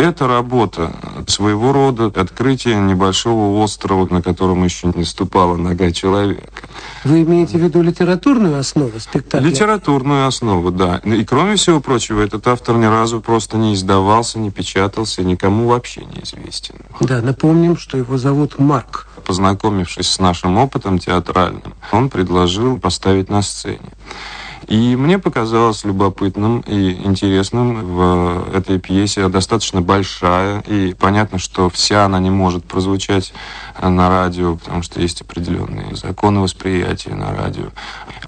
эта работа своего рода открытие небольшого острова, на котором еще не ступала нога человека. Вы имеете в виду литературную основу спектакля? Литературную основу, да. И кроме всего прочего, этот автор ни разу просто не издавался, не печатался, никому вообще не известен. Да, напомним, что его зовут Марк. Познакомившись с нашим опытом театральным, он предложил поставить на сцене. И мне показалось любопытным и интересным в этой пьесе достаточно большая, и понятно, что вся она не может прозвучать на радио, потому что есть определенные законы восприятия на радио.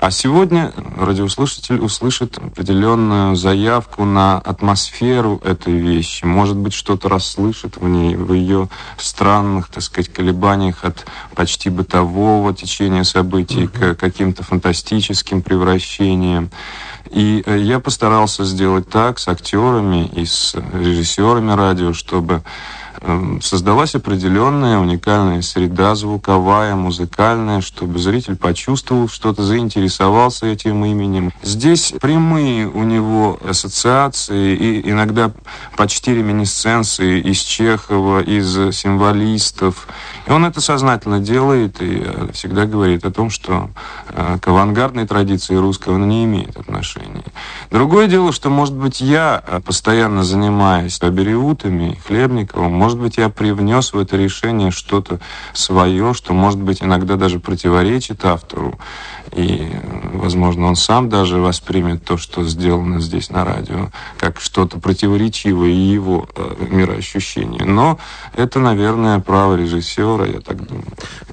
А сегодня радиослушатель услышит определенную заявку на атмосферу этой вещи, может быть, что-то расслышит в ней, в ее странных, так сказать, колебаниях от почти бытового течения событий к каким-то фантастическим превращениям. И э, я постарался сделать так с актерами и с режиссерами радио, чтобы создалась определенная уникальная среда звуковая, музыкальная, чтобы зритель почувствовал что-то, заинтересовался этим именем. Здесь прямые у него ассоциации и иногда почти реминисценции из Чехова, из символистов. И он это сознательно делает и э, всегда говорит о том, что э, к авангардной традиции русского не имеет отношения. Другое дело, что, может быть, я, э, постоянно занимаясь абериутами, Хлебниковым, может быть, я привнес в это решение что-то свое, что, может быть, иногда даже противоречит автору. И, возможно, он сам даже воспримет то, что сделано здесь на радио, как что-то противоречивое его э, мироощущению. Но это, наверное, право режиссера, я так думаю.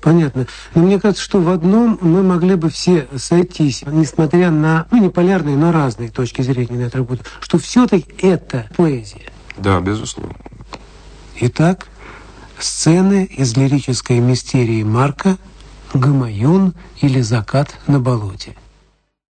Понятно. Но мне кажется, что в одном мы могли бы все сойтись, несмотря на, ну, не полярные, но разные точки зрения на эту работу, что все-таки это поэзия. Да, безусловно. Итак, сцены из лирической мистерии Марка «Гамаюн» или «Закат на болоте».